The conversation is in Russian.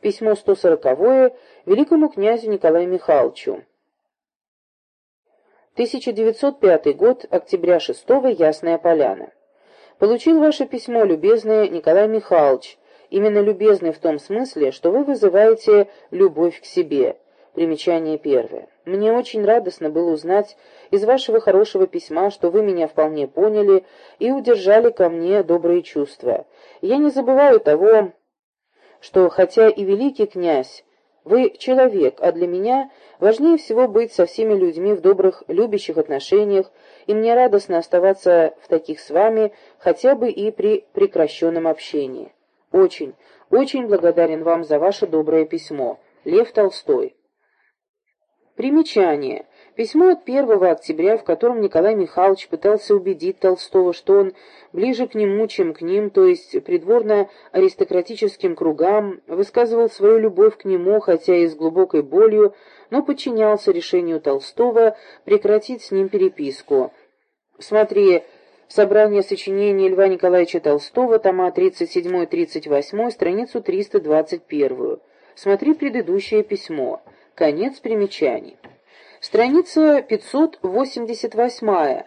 Письмо 140 великому князю Николаю Михайловичу. 1905 год, октября 6 Ясная Поляна. Получил ваше письмо, любезный Николай Михайлович, именно любезный в том смысле, что вы вызываете любовь к себе. Примечание первое. Мне очень радостно было узнать из вашего хорошего письма, что вы меня вполне поняли и удержали ко мне добрые чувства. Я не забываю того, что хотя и великий князь, вы человек, а для меня важнее всего быть со всеми людьми в добрых, любящих отношениях, и мне радостно оставаться в таких с вами, хотя бы и при прекращенном общении. Очень, очень благодарен вам за ваше доброе письмо. Лев Толстой. Примечание. Письмо от 1 октября, в котором Николай Михайлович пытался убедить Толстого, что он ближе к нему, чем к ним, то есть придворно-аристократическим кругам, высказывал свою любовь к нему, хотя и с глубокой болью, но подчинялся решению Толстого прекратить с ним переписку. Смотри Собрание сочинений Льва Николаевича Толстого, тома 37-38, страницу 321. Смотри предыдущее письмо. Конец примечаний. Страница 588.